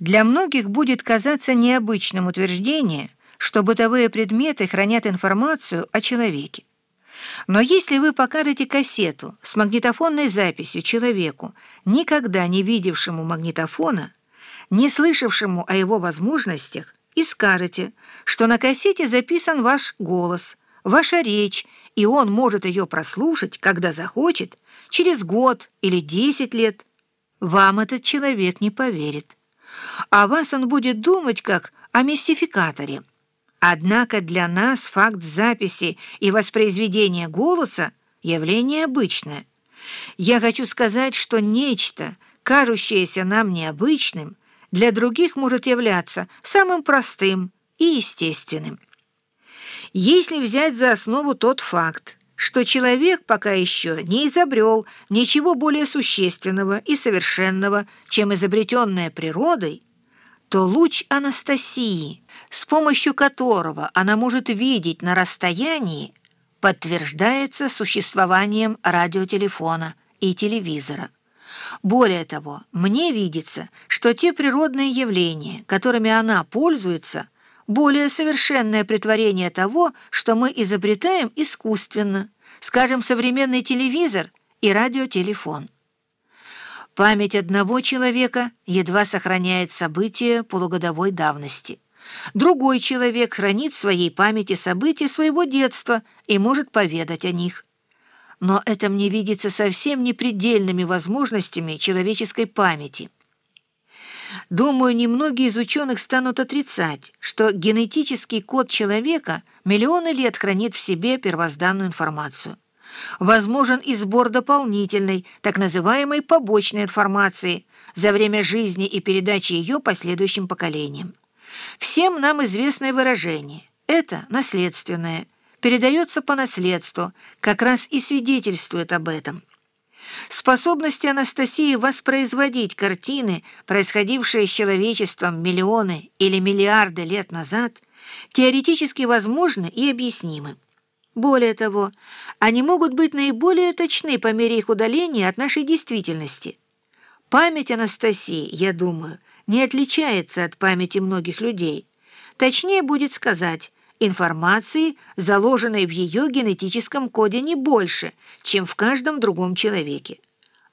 Для многих будет казаться необычным утверждение, что бытовые предметы хранят информацию о человеке. Но если вы покажете кассету с магнитофонной записью человеку, никогда не видевшему магнитофона, не слышавшему о его возможностях, и скажете, что на кассете записан ваш голос, ваша речь, и он может ее прослушать, когда захочет, через год или десять лет, вам этот человек не поверит о вас он будет думать как о мистификаторе. Однако для нас факт записи и воспроизведения голоса — явление обычное. Я хочу сказать, что нечто, кажущееся нам необычным, для других может являться самым простым и естественным. Если взять за основу тот факт, что человек пока еще не изобрел ничего более существенного и совершенного, чем изобретенное природой, то луч Анастасии, с помощью которого она может видеть на расстоянии, подтверждается существованием радиотелефона и телевизора. Более того, мне видится, что те природные явления, которыми она пользуется, более совершенное притворение того, что мы изобретаем искусственно, скажем, современный телевизор и радиотелефон. Память одного человека едва сохраняет события полугодовой давности. Другой человек хранит в своей памяти события своего детства и может поведать о них. Но это мне видится совсем непредельными возможностями человеческой памяти. Думаю, немногие из ученых станут отрицать, что генетический код человека миллионы лет хранит в себе первозданную информацию. Возможен и сбор дополнительной, так называемой побочной информации за время жизни и передачи ее последующим поколениям. Всем нам известное выражение «это наследственное», передается по наследству, как раз и свидетельствует об этом. Способности Анастасии воспроизводить картины, происходившие с человечеством миллионы или миллиарды лет назад, теоретически возможны и объяснимы. Более того, они могут быть наиболее точны по мере их удаления от нашей действительности. Память Анастасии, я думаю, не отличается от памяти многих людей. Точнее будет сказать, информации, заложенной в ее генетическом коде, не больше, чем в каждом другом человеке.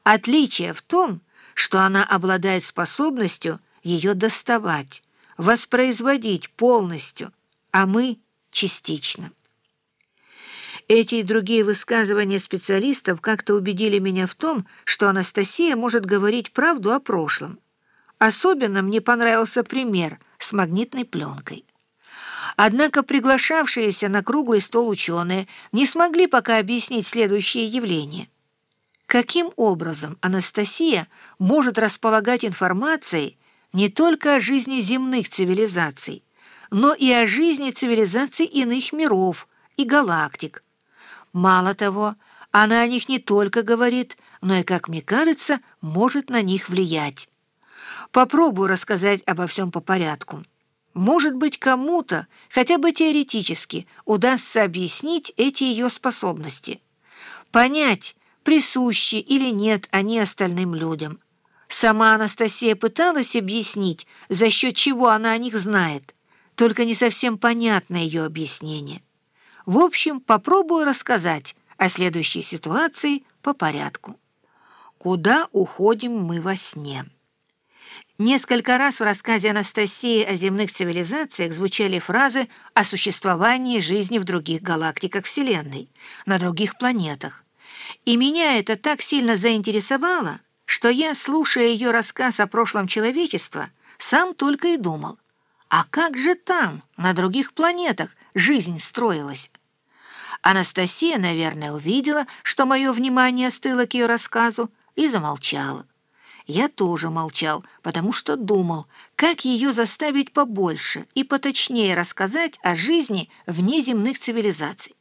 Отличие в том, что она обладает способностью ее доставать, воспроизводить полностью, а мы — частично. Эти и другие высказывания специалистов как-то убедили меня в том, что Анастасия может говорить правду о прошлом. Особенно мне понравился пример с магнитной пленкой. Однако приглашавшиеся на круглый стол ученые не смогли пока объяснить следующее явление. Каким образом Анастасия может располагать информацией не только о жизни земных цивилизаций, но и о жизни цивилизаций иных миров и галактик, Мало того, она о них не только говорит, но и, как мне кажется, может на них влиять. Попробую рассказать обо всем по порядку. Может быть, кому-то, хотя бы теоретически, удастся объяснить эти ее способности. Понять, присущи или нет они остальным людям. Сама Анастасия пыталась объяснить, за счет чего она о них знает, только не совсем понятно ее объяснение. В общем, попробую рассказать о следующей ситуации по порядку. Куда уходим мы во сне? Несколько раз в рассказе Анастасии о земных цивилизациях звучали фразы о существовании жизни в других галактиках Вселенной, на других планетах. И меня это так сильно заинтересовало, что я, слушая ее рассказ о прошлом человечества, сам только и думал, а как же там, на других планетах, жизнь строилась? Анастасия, наверное, увидела, что мое внимание стыло к ее рассказу, и замолчала. Я тоже молчал, потому что думал, как ее заставить побольше и поточнее рассказать о жизни вне земных цивилизаций.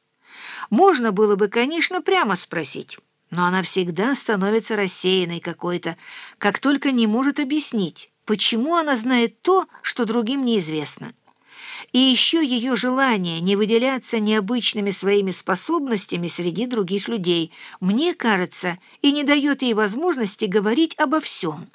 Можно было бы, конечно, прямо спросить, но она всегда становится рассеянной какой-то, как только не может объяснить, почему она знает то, что другим неизвестно. И еще ее желание не выделяться необычными своими способностями среди других людей, мне кажется, и не дает ей возможности говорить обо всем.